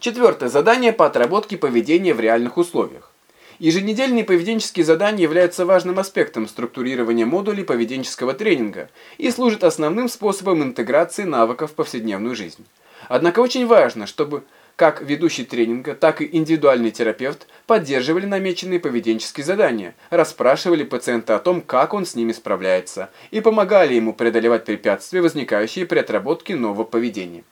Четвертое. Задание по отработке поведения в реальных условиях. Еженедельные поведенческие задания являются важным аспектом структурирования модулей поведенческого тренинга и служат основным способом интеграции навыков в повседневную жизнь. Однако очень важно, чтобы как ведущий тренинга, так и индивидуальный терапевт поддерживали намеченные поведенческие задания, расспрашивали пациента о том, как он с ними справляется, и помогали ему преодолевать препятствия, возникающие при отработке нового поведения.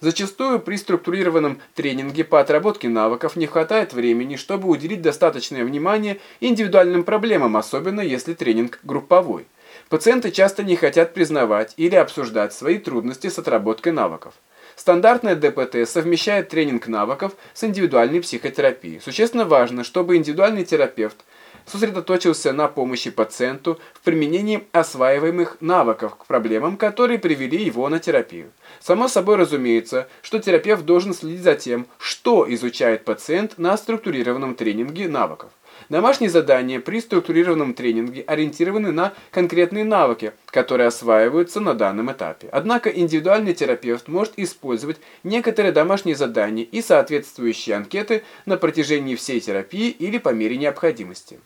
Зачастую при структурированном тренинге по отработке навыков не хватает времени, чтобы уделить достаточное внимание индивидуальным проблемам, особенно если тренинг групповой. Пациенты часто не хотят признавать или обсуждать свои трудности с отработкой навыков. Стандартная ДПТ совмещает тренинг навыков с индивидуальной психотерапией. Существенно важно, чтобы индивидуальный терапевт сосредоточился на помощи пациенту в применении осваиваемых навыков к проблемам, которые привели его на терапию. Само собой разумеется, что терапевт должен следить за тем, что изучает пациент на структурированном тренинге навыков. Домашние задания при структурированном тренинге ориентированы на конкретные навыки, которые осваиваются на данном этапе. Однако индивидуальный терапевт может использовать некоторые домашние задания и соответствующие анкеты на протяжении всей терапии или по мере необходимости.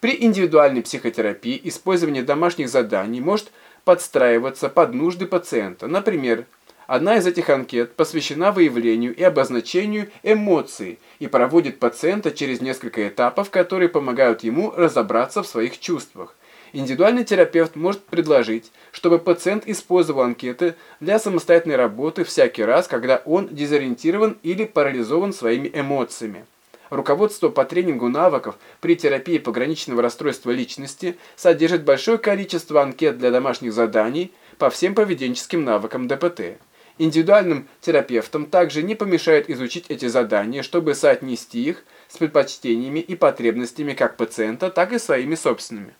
При индивидуальной психотерапии использование домашних заданий может подстраиваться под нужды пациента. Например, Одна из этих анкет посвящена выявлению и обозначению эмоций и проводит пациента через несколько этапов, которые помогают ему разобраться в своих чувствах. Индивидуальный терапевт может предложить, чтобы пациент использовал анкеты для самостоятельной работы всякий раз, когда он дезориентирован или парализован своими эмоциями. Руководство по тренингу навыков при терапии пограничного расстройства личности содержит большое количество анкет для домашних заданий по всем поведенческим навыкам ДПТ. Индивидуальным терапевтам также не помешает изучить эти задания, чтобы соотнести их с предпочтениями и потребностями как пациента, так и своими собственными.